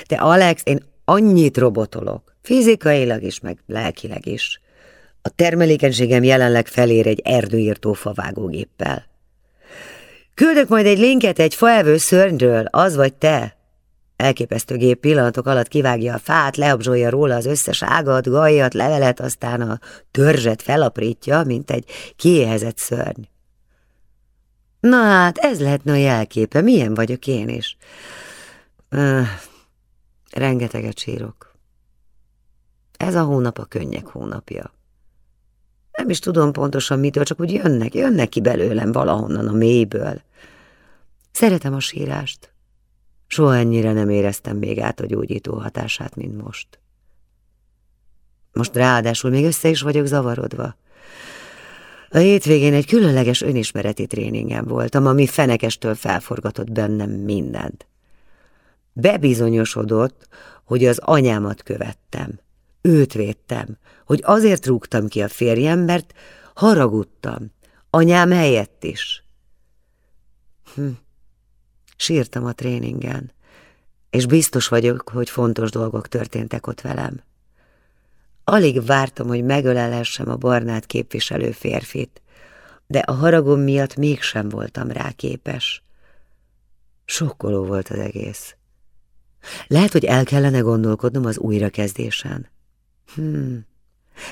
Speaker 1: De Alex, én annyit robotolok, fizikailag is, meg lelkileg is. A termelékenységem jelenleg felér egy erdőírtó favágógéppel. Küldök majd egy linket egy faevő szörnyről, az vagy te. Elképesztő gép pillanatok alatt kivágja a fát, leabzsolja róla az összes ágat, gajat, levelet, aztán a törzset felaprítja, mint egy kiéhezett szörny. Na hát, ez lehetne a jelképe, milyen vagyok én is. Uh, Rengeteget sírok. Ez a hónap a könnyek hónapja. Nem is tudom pontosan mitől, csak úgy jönnek, jönnek ki belőlem valahonnan a mélyből. Szeretem a sírást. Soha ennyire nem éreztem még át a gyógyító hatását, mint most. Most ráadásul még össze is vagyok zavarodva. A hétvégén egy különleges önismereti tréningem voltam, ami fenekestől felforgatott bennem mindent. Bebizonyosodott, hogy az anyámat követtem. Őt védtem, hogy azért rúgtam ki a férjem, mert haragudtam, anyám helyett is. Hm. Sírtam a tréningen, és biztos vagyok, hogy fontos dolgok történtek ott velem. Alig vártam, hogy megölelhessem a barnát képviselő férfit, de a haragom miatt mégsem voltam rá képes. Sokkoló volt az egész. Lehet, hogy el kellene gondolkodnom az újrakezdésen. Hmm.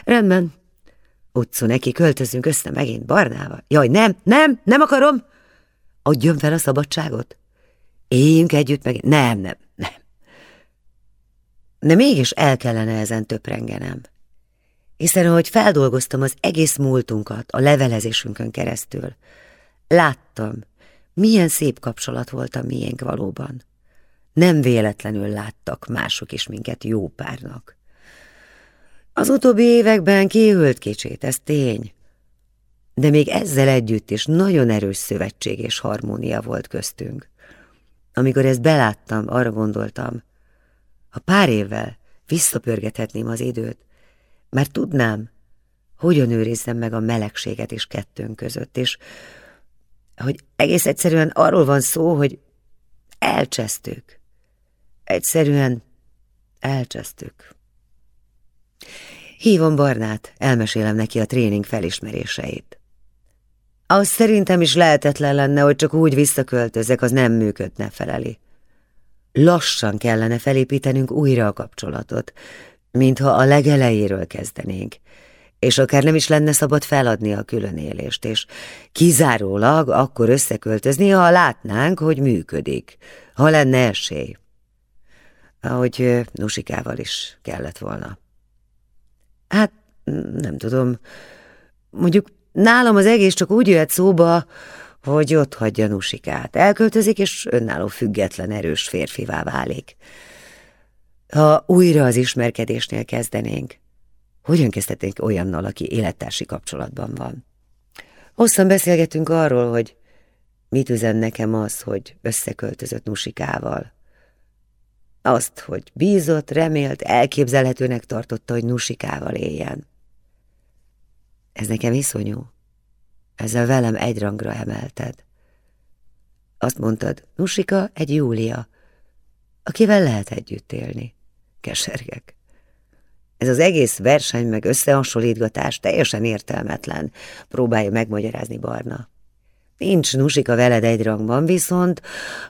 Speaker 1: Rendben. Utcu neki, költözünk össze megint Barnával. Jaj, nem, nem, nem akarom! Adjam fel a szabadságot. Éljünk együtt meg... Nem, nem, nem. De mégis el kellene ezen töprengenem. Hiszen ahogy feldolgoztam az egész múltunkat a levelezésünkön keresztül, láttam, milyen szép kapcsolat volt a miénk valóban. Nem véletlenül láttak mások is minket jó párnak. Az utóbbi években kiült kicsit, ez tény. De még ezzel együtt is nagyon erős szövetség és harmónia volt köztünk. Amikor ezt beláttam, arra gondoltam, ha pár évvel visszapörgethetném az időt, mert tudnám, hogyan őrizzem meg a melegséget is kettőnk között, és hogy egész egyszerűen arról van szó, hogy elcsesztük. Egyszerűen elcsesztük. Hívom Barnát, elmesélem neki a tréning felismeréseit. Az szerintem is lehetetlen lenne, hogy csak úgy visszaköltözek, az nem működne feleli. Lassan kellene felépítenünk újra a kapcsolatot, mintha a legelejéről kezdenénk, és akár nem is lenne szabad feladni a különélést, és kizárólag akkor összeköltözni, ha látnánk, hogy működik, ha lenne esély. Ahogy Nusikával is kellett volna. Hát, nem tudom, mondjuk nálam az egész csak úgy jöhet szóba, hogy ott hagyja Nusikát. Elköltözik, és önálló független, erős férfivá válik. Ha újra az ismerkedésnél kezdenénk, hogyan kezdhetnénk olyannal, aki élettársi kapcsolatban van? Hosszan beszélgetünk arról, hogy mit üzen nekem az, hogy összeköltözött Nusikával. Azt, hogy bízott, remélt, elképzelhetőnek tartotta, hogy Nusikával éljen. Ez nekem iszonyú. Ezzel velem egy rangra emelted. Azt mondtad, Nusika egy Júlia, akivel lehet együtt élni. Kesergek. Ez az egész verseny meg összehasonlítgatás teljesen értelmetlen, próbálja megmagyarázni Barna. Nincs Nusika veled egy rangban, viszont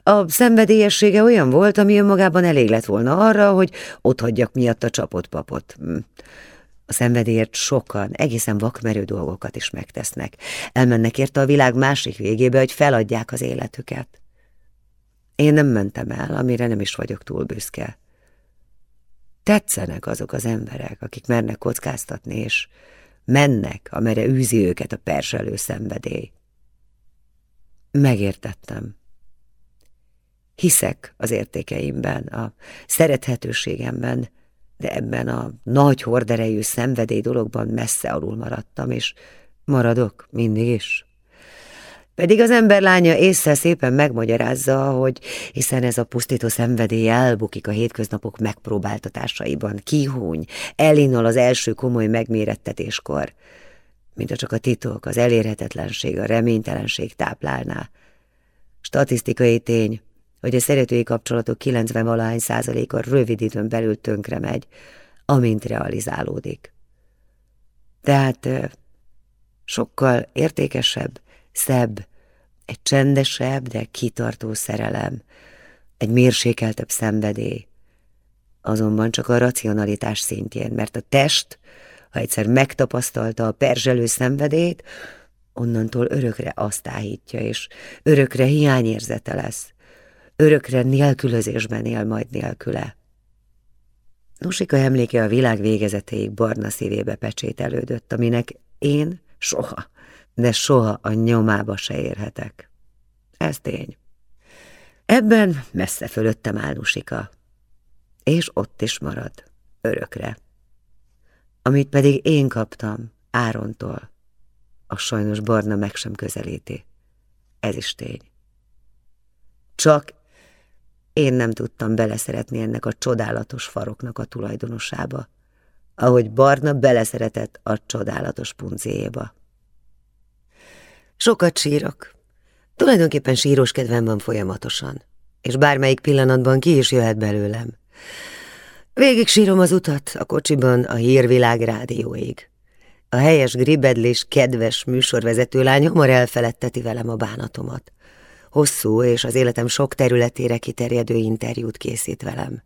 Speaker 1: a szenvedélyessége olyan volt, ami önmagában elég lett volna arra, hogy hagyjak miatt a csapott papot. Hm. A szenvedélyért sokan, egészen vakmerő dolgokat is megtesznek. Elmennek érte a világ másik végébe, hogy feladják az életüket. Én nem mentem el, amire nem is vagyok túl büszke. Tetszenek azok az emberek, akik mernek kockáztatni, és mennek, amere űzi őket a perselő szenvedély. Megértettem. Hiszek az értékeimben, a szerethetőségemben, de ebben a nagy horderejű szenvedély dologban messze alul maradtam, és maradok mindig is. Pedig az ember lánya észre szépen megmagyarázza, hogy hiszen ez a pusztító szenvedély elbukik a hétköznapok megpróbáltatásaiban, kihúny, elinol az első komoly megmérettetéskor, mint csak a titok, az elérhetetlenség, a reménytelenség táplálná. Statisztikai tény, hogy a szeretői kapcsolatok 90-valahány százaléka rövid időn belül tönkre megy, amint realizálódik. Tehát sokkal értékesebb, szebb, egy csendesebb, de kitartó szerelem, egy mérsékeltebb szenvedély, azonban csak a racionalitás szintjén, mert a test ha egyszer megtapasztalta a perzselő szenvedét, onnantól örökre azt áhítja, és örökre hiányérzete lesz. Örökre nélkülözésben él majd nélküle. Nusika emléke a világ végezetéig barna szívébe pecsételődött, aminek én soha, de soha a nyomába se érhetek. Ez tény. Ebben messze fölöttem áll Nusika, és ott is marad, örökre. Amit pedig én kaptam Árontól, a sajnos Barna meg sem közelíti. Ez is tény. Csak én nem tudtam beleszeretni ennek a csodálatos faroknak a tulajdonosába, ahogy Barna beleszeretett a csodálatos puncéjéba. Sokat sírok. Tulajdonképpen síros kedvem van folyamatosan, és bármelyik pillanatban ki is jöhet belőlem. Végig sírom az utat a kocsiban a hírvilág rádióig. A helyes gribedlés kedves műsorvezető lány hamar elfeledteti velem a bánatomat. Hosszú és az életem sok területére kiterjedő interjút készít velem.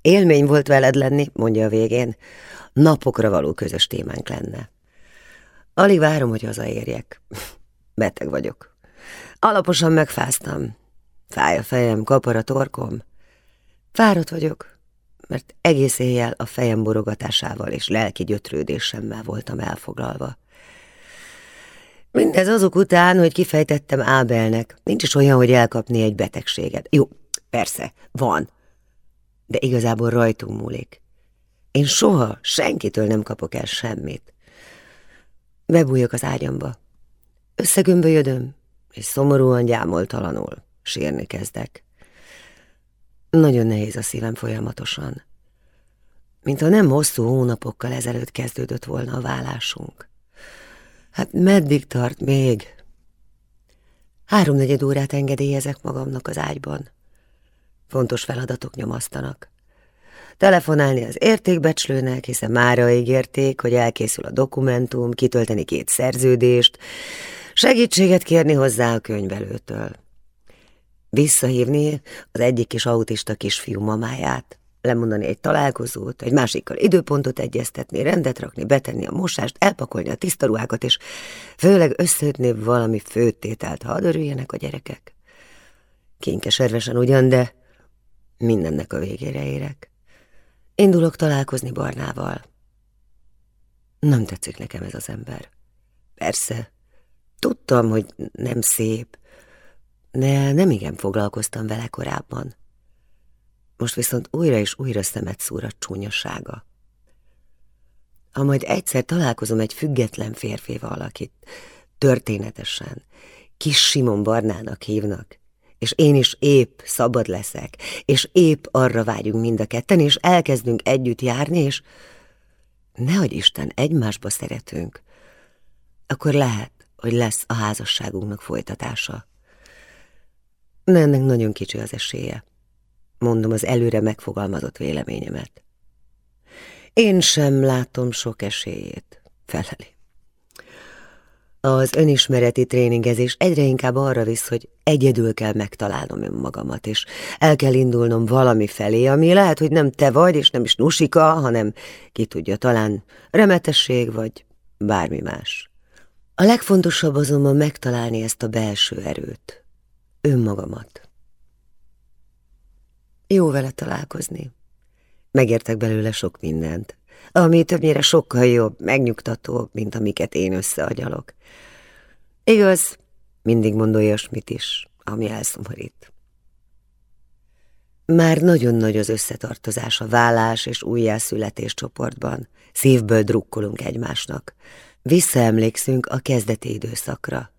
Speaker 1: Élmény volt veled lenni, mondja a végén. Napokra való közös témánk lenne. Alig várom, hogy hazaérjek. Beteg vagyok. Alaposan megfáztam. Fáj a fejem, kapar a torkom. Fáradt vagyok, mert egész éjjel a fejem borogatásával és lelki gyötrődésemmel voltam elfoglalva. Mindez azok után, hogy kifejtettem Ábelnek, nincs is olyan, hogy elkapni egy betegséget. Jó, persze, van, de igazából rajtunk múlik. Én soha senkitől nem kapok el semmit. Bebújok az ágyamba. Összegömbölyödöm, és szomorúan gyámoltalanul sírni kezdek. Nagyon nehéz a szívem folyamatosan. Mint ha nem hosszú hónapokkal ezelőtt kezdődött volna a vállásunk. Hát meddig tart még? Háromnegyed órát engedélyezek magamnak az ágyban. Fontos feladatok nyomasztanak. Telefonálni az értékbecslőnek, hiszen mára ígérték, hogy elkészül a dokumentum, kitölteni két szerződést, segítséget kérni hozzá a könyvelőtől. Visszahívni az egyik kis autista kisfiú mamáját, lemondani egy találkozót, egy másikkal időpontot egyeztetni, rendet rakni, betenni a mosást, elpakolni a tiszta ruhákat, és főleg összeütni valami főtételt, ha örüljenek a gyerekek. Kénykeservesen ugyan, de mindennek a végére érek. Indulok találkozni Barnával. Nem tetszik nekem ez az ember. Persze, tudtam, hogy nem szép, de nem igen foglalkoztam vele korábban. Most viszont újra és újra szemet szúr a csúnyossága. Ha majd egyszer találkozom egy független férfival, akit történetesen kis Simon Barnának hívnak, és én is épp szabad leszek, és épp arra vágyunk mind a ketten, és elkezdünk együtt járni, és nehogy Isten egymásba szeretünk, akkor lehet, hogy lesz a házasságunknak folytatása. De ennek nagyon kicsi az esélye. Mondom az előre megfogalmazott véleményemet. Én sem látom sok esélyét, feleli. Az önismereti tréningezés egyre inkább arra visz, hogy egyedül kell megtalálnom önmagamat, és el kell indulnom valami felé, ami lehet, hogy nem te vagy, és nem is nusika, hanem ki tudja, talán remetesség, vagy bármi más. A legfontosabb azonban megtalálni ezt a belső erőt, önmagamat. Jó vele találkozni. Megértek belőle sok mindent, ami többnyire sokkal jobb, megnyugtatóbb, mint amiket én összeagyalok. Igaz, mindig mond olyasmit is, ami elszomorít. Már nagyon nagy az összetartozás a vállás és újjászületés csoportban. Szívből drukkolunk egymásnak. Visszaemlékszünk a kezdeti időszakra.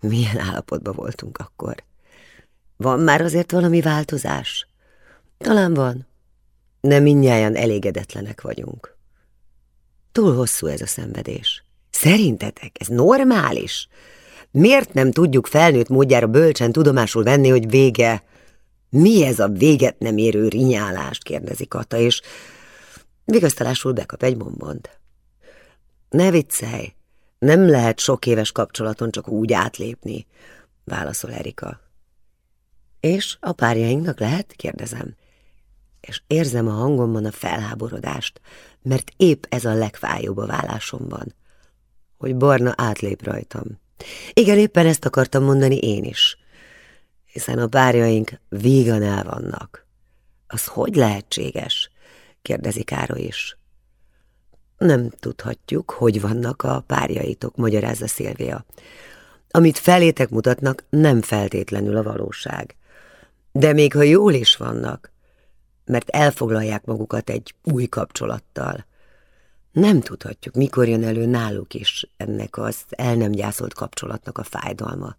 Speaker 1: Milyen állapotban voltunk akkor. Van már azért valami változás? Talán van. De mindnyájan elégedetlenek vagyunk. Túl hosszú ez a szenvedés. Szerintetek ez normális? Miért nem tudjuk felnőtt módjára bölcsen tudomásul venni, hogy vége? Mi ez a véget nem érő rinyálást, kérdezi Kata, és vigasztalásul bekap egy bombont. Ne viccelj, nem lehet sok éves kapcsolaton csak úgy átlépni, válaszol Erika. És a párjainknak lehet? kérdezem. És érzem a hangomban a felháborodást, mert épp ez a legfájóbb a vállásomban, hogy Barna átlép rajtam. Igen, éppen ezt akartam mondani én is, hiszen a párjaink vígan el vannak. Az hogy lehetséges? kérdezi Károly is. Nem tudhatjuk, hogy vannak a párjaitok, magyarázza Szilvia. Amit felétek mutatnak, nem feltétlenül a valóság. De még ha jól is vannak, mert elfoglalják magukat egy új kapcsolattal, Nem tudhatjuk, mikor jön elő náluk is ennek az el nem gyászolt kapcsolatnak a fájdalma.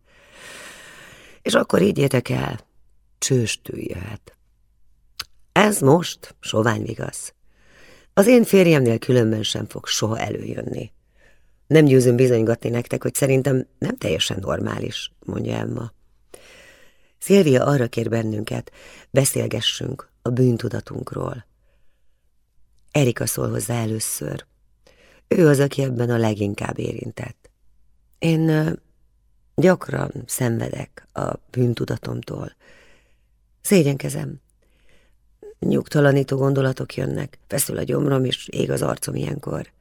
Speaker 1: És akkor ígyétek el, csőstül jöhet. Ez most sovány vigasz. Az én férjemnél különben sem fog soha előjönni. Nem győzöm bizonygatni nektek, hogy szerintem nem teljesen normális, mondja Emma. Szilvia arra kér bennünket, beszélgessünk a bűntudatunkról. Erika szól hozzá először. Ő az, aki ebben a leginkább érintett. Én gyakran szenvedek a bűntudatomtól. Szégyenkezem. Nyugtalanító gondolatok jönnek, feszül a gyomrom, és ég az arcom ilyenkor.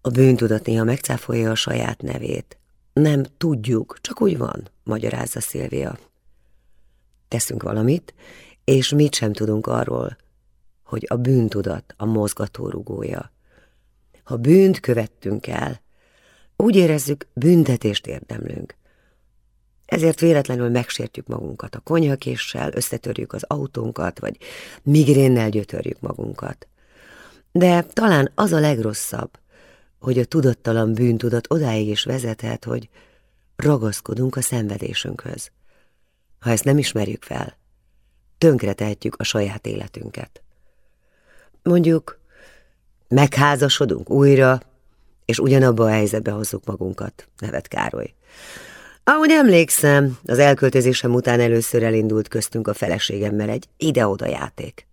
Speaker 1: A bűntudat néha megcáfolja a saját nevét. Nem tudjuk, csak úgy van, magyarázza Szilvia. Teszünk valamit, és mit sem tudunk arról, hogy a bűntudat a mozgatórugója. Ha bűnt követtünk el, úgy érezzük, büntetést érdemlünk. Ezért véletlenül megsértjük magunkat a konyhakéssel, összetörjük az autónkat, vagy migrénnel gyötörjük magunkat. De talán az a legrosszabb, hogy a tudattalan bűntudat odáig is vezethet, hogy ragaszkodunk a szenvedésünkhöz. Ha ezt nem ismerjük fel, tönkretehetjük a saját életünket. Mondjuk, megházasodunk újra, és ugyanabba a helyzetbe hozzuk magunkat, nevet Károly. Ahogy emlékszem, az elköltözésem után először elindult köztünk a feleségemmel egy ide-oda játék.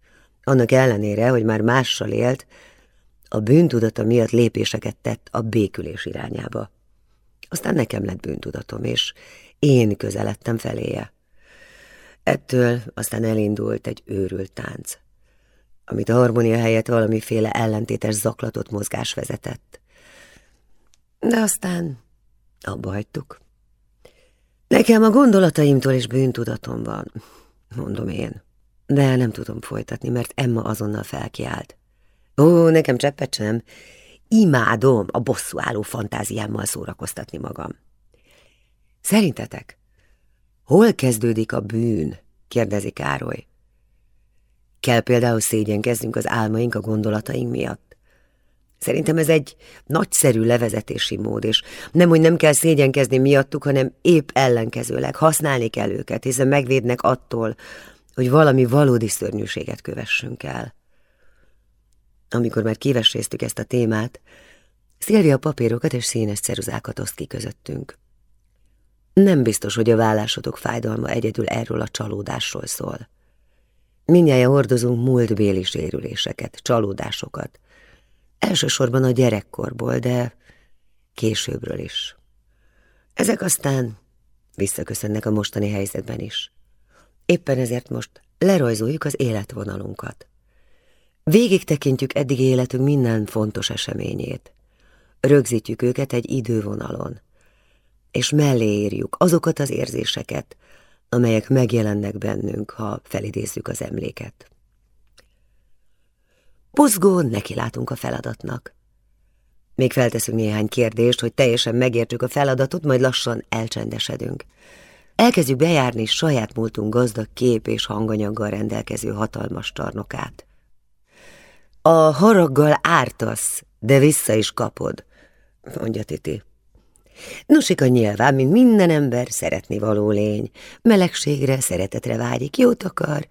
Speaker 1: Annak ellenére, hogy már mással élt, a bűntudata miatt lépéseket tett a békülés irányába. Aztán nekem lett bűntudatom, és én közeledtem feléje. Ettől aztán elindult egy őrült tánc, amit a harmonia helyett valamiféle ellentétes zaklatott mozgás vezetett. De aztán abba hagytuk. Nekem a gondolataimtól is bűntudatom van, mondom én. De nem tudom folytatni, mert Emma azonnal felkiált. Ó, nekem cseppet sem. Imádom a bosszúálló fantáziámmal szórakoztatni magam. Szerintetek, hol kezdődik a bűn? kérdezi Károly. Kell például szégyenkeznünk az álmaink a gondolataink miatt. Szerintem ez egy nagyszerű levezetési mód, és nem, hogy nem kell szégyenkezni miattuk, hanem épp ellenkezőleg használni kell őket, hiszen megvédnek attól, hogy valami valódi szörnyűséget kövessünk el. Amikor már kiveséztük ezt a témát, Szilvia papírokat és színes ceruzákat oszt ki közöttünk. Nem biztos, hogy a vállásotok fájdalma egyedül erről a csalódásról szól. Mindjárt hordozunk múltbéli sérüléseket, csalódásokat. Elsősorban a gyerekkorból, de későbbről is. Ezek aztán visszaköszönnek a mostani helyzetben is. Éppen ezért most lerajzoljuk az életvonalunkat. Végig tekintjük eddig életünk minden fontos eseményét. Rögzítjük őket egy idővonalon, és mellé írjuk azokat az érzéseket, amelyek megjelennek bennünk, ha felidézzük az emléket. Buzgón nekilátunk a feladatnak. Még felteszünk néhány kérdést, hogy teljesen megértjük a feladatot, majd lassan elcsendesedünk. Elkezdjük bejárni saját múltunk gazdag kép és hanganyaggal rendelkező hatalmas tarnokát. A haraggal ártasz, de vissza is kapod, mondja Titi. Nusika nyilván, mint minden ember, szeretni való lény. Melegségre, szeretetre vágyik, jót akar.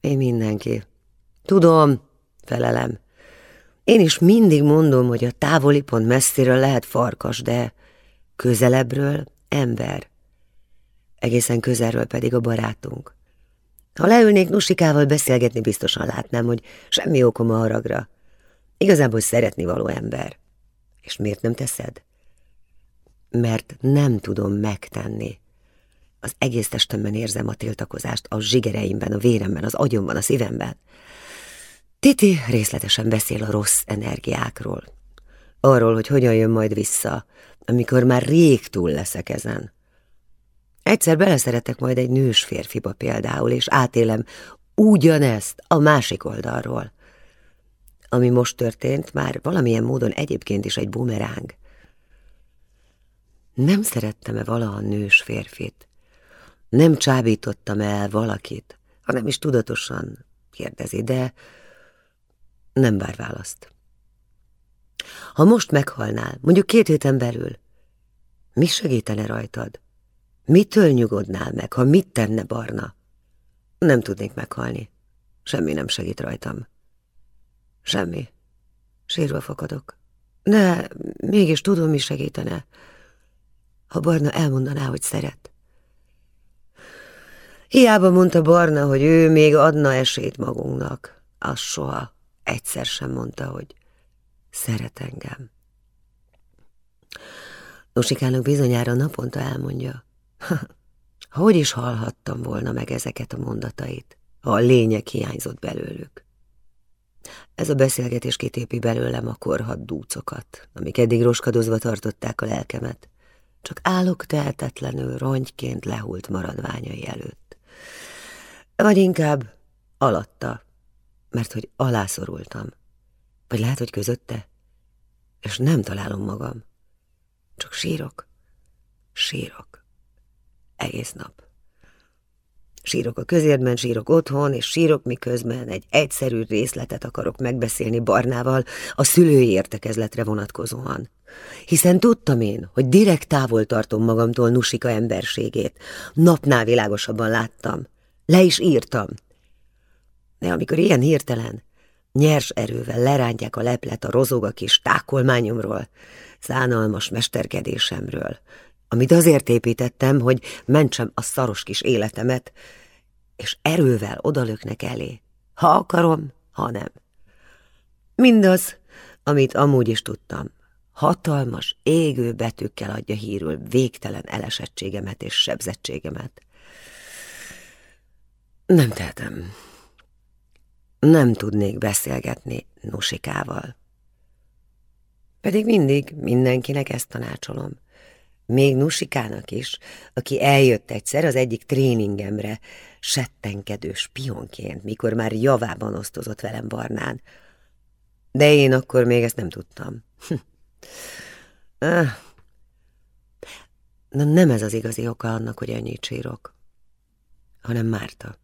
Speaker 1: Én mindenki. Tudom, felelem. Én is mindig mondom, hogy a távoli pont messziről lehet farkas, de közelebbről ember. Egészen közelről pedig a barátunk. Ha leülnék Nusikával beszélgetni, biztosan látnám, hogy semmi okom a haragra. Igazából szeretni való ember. És miért nem teszed? Mert nem tudom megtenni. Az egész testemben érzem a tiltakozást, a zsigereimben, a véremben, az agyomban, a szívemben. Titi részletesen beszél a rossz energiákról. Arról, hogy hogyan jön majd vissza, amikor már rég túl leszek ezen. Egyszer beleszeretek majd egy nős férfiba például, és átélem ugyanezt a másik oldalról. Ami most történt, már valamilyen módon egyébként is egy bumeráng. Nem szerettem-e valaha nős férfit? Nem csábítottam el valakit, hanem is tudatosan kérdezi, de nem vár választ. Ha most meghalnál, mondjuk két héten belül, mi segítene rajtad? Mitől nyugodnál meg, ha mit tenne Barna? Nem tudnék meghalni. Semmi nem segít rajtam. Semmi. Sírva fakadok. De mégis tudom, mi segítene. Ha Barna elmondaná, hogy szeret. Hiába mondta Barna, hogy ő még adna esélyt magunknak. Az soha egyszer sem mondta, hogy szeret engem. Nosikának bizonyára naponta elmondja. Hogy is hallhattam volna meg ezeket a mondatait, ha a lényeg hiányzott belőlük. Ez a beszélgetés kitépi belőlem a korhat dúcokat, amik eddig roskadozva tartották a lelkemet, csak állok tehetetlenül rongyként lehult maradványai előtt. Vagy inkább alatta, mert hogy alászorultam. Vagy lehet, hogy közötte, és nem találom magam. Csak sírok, sírok. Egész nap. Sírok a közérben, sírok otthon, és sírok miközben egy egyszerű részletet akarok megbeszélni Barnával a szülői értekezletre vonatkozóan. Hiszen tudtam én, hogy direkt távol tartom magamtól Nusika emberségét. Napnál világosabban láttam. Le is írtam. De amikor ilyen hirtelen, nyers erővel lerántják a leplet a rozoga kis tákolmányomról, szánalmas mesterkedésemről, amit azért építettem, hogy mentsem a szaros kis életemet, és erővel odalöknek elé, ha akarom, ha nem. Mindaz, amit amúgy is tudtam, hatalmas, égő betűkkel adja hírül végtelen elesettségemet és sebzettségemet. Nem tehetem. Nem tudnék beszélgetni Nusikával. Pedig mindig mindenkinek ezt tanácsolom. Még Nusikának is, aki eljött egyszer az egyik tréningemre, settenkedő spionként, mikor már javában osztozott velem Barnán. De én akkor még ezt nem tudtam. Ah. Na nem ez az igazi oka annak, hogy ennyit sírok, hanem Márta,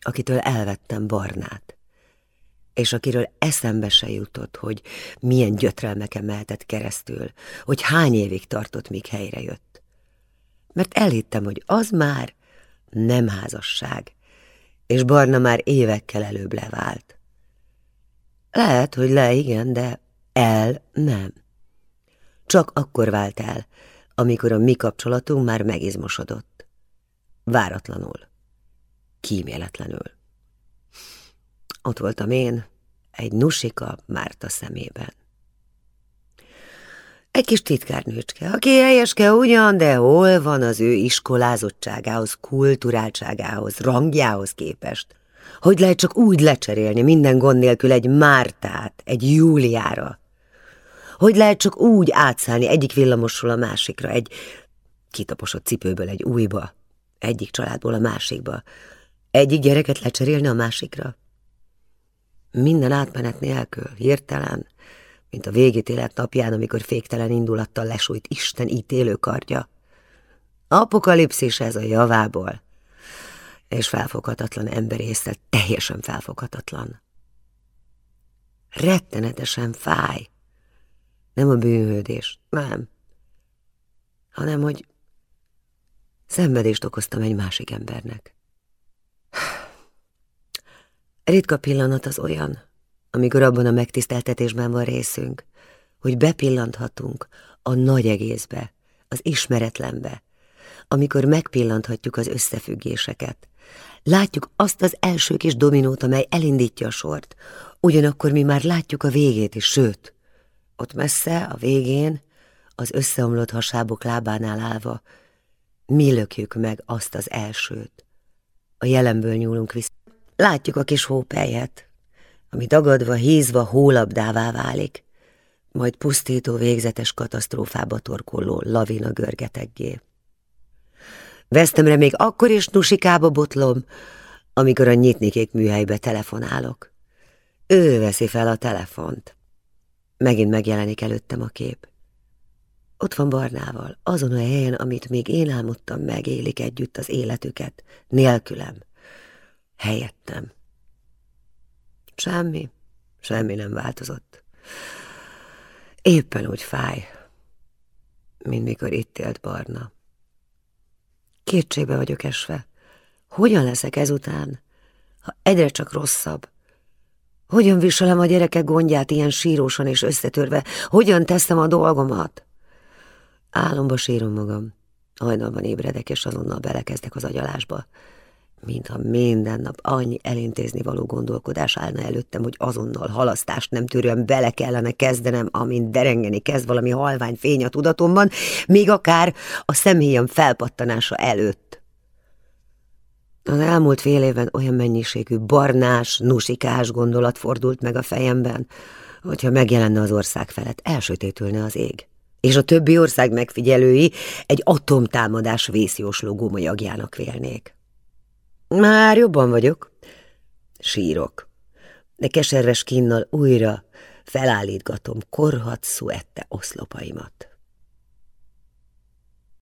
Speaker 1: akitől elvettem Barnát és akiről eszembe se jutott, hogy milyen gyötrelmeken mehetett keresztül, hogy hány évig tartott, míg helyre jött. Mert elhittem, hogy az már nem házasság, és Barna már évekkel előbb levált. Lehet, hogy le igen, de el nem. Csak akkor vált el, amikor a mi kapcsolatunk már megizmosodott. Váratlanul, kíméletlenül. Ott voltam én, egy nusika Márta szemében. Egy kis titkárnőcske, aki helyeske ugyan, de hol van az ő iskolázottságához, kulturáltságához, rangjához képest? Hogy lehet csak úgy lecserélni minden gond nélkül egy Mártát, egy Júliára? Hogy lehet csak úgy átszállni egyik villamosról a másikra, egy kitaposott cipőből egy újba, egyik családból a másikba, egyik gyereket lecserélni a másikra? Minden átmenet nélkül, hirtelen, mint a végítélet napján, amikor féktelen indulattal lesújt Isten ítélő kardja. Apokalipszis ez a javából, és felfoghatatlan emberészet, teljesen felfoghatatlan. Rettenetesen fáj. Nem a bűnhődés, nem, hanem hogy szenvedést okoztam egy másik embernek. Ritka pillanat az olyan, amikor abban a megtiszteltetésben van részünk, hogy bepillanthatunk a nagy egészbe, az ismeretlenbe, amikor megpillanthatjuk az összefüggéseket. Látjuk azt az első kis dominót, amely elindítja a sort, ugyanakkor mi már látjuk a végét is, sőt, ott messze, a végén, az összeomlott hasábok lábánál állva, mi lökjük meg azt az elsőt. A jelenből nyúlunk vissza. Látjuk a kis hópelyet, ami dagadva, hízva hólabdává válik, majd pusztító végzetes katasztrófába torkolló lavina görgeteggé. Vesztemre még akkor is nusikába botlom, amikor a nyitnikék műhelybe telefonálok. Ő veszi fel a telefont. Megint megjelenik előttem a kép. Ott van Barnával, azon a helyen, amit még én álmodtam, megélik együtt az életüket, nélkülem helyettem. Semmi, semmi nem változott. Éppen úgy fáj, mint mikor itt élt Barna. Kétségbe vagyok esve. Hogyan leszek ezután, ha egyre csak rosszabb? Hogyan viselem a gyerekek gondját ilyen sírósan és összetörve? Hogyan teszem a dolgomat? Álomba sírom magam. Hajnalban ébredek, és azonnal belekezdek az agyalásba. Mintha minden nap annyi elintézni való gondolkodás állna előttem, hogy azonnal halasztást nem tűrően bele kellene kezdenem, amint derengeni kezd valami halvány fény a tudatomban, még akár a személyem felpattanása előtt. Az elmúlt fél évben olyan mennyiségű barnás, nusikás gondolat fordult meg a fejemben, hogyha megjelenne az ország felett, elsötétülne az ég és a többi ország megfigyelői egy atomtámadás vészjósló gomolyagjának vélnék. Már jobban vagyok. Sírok, de keserves kinnal újra felállítgatom korhat szuette oszlopaimat.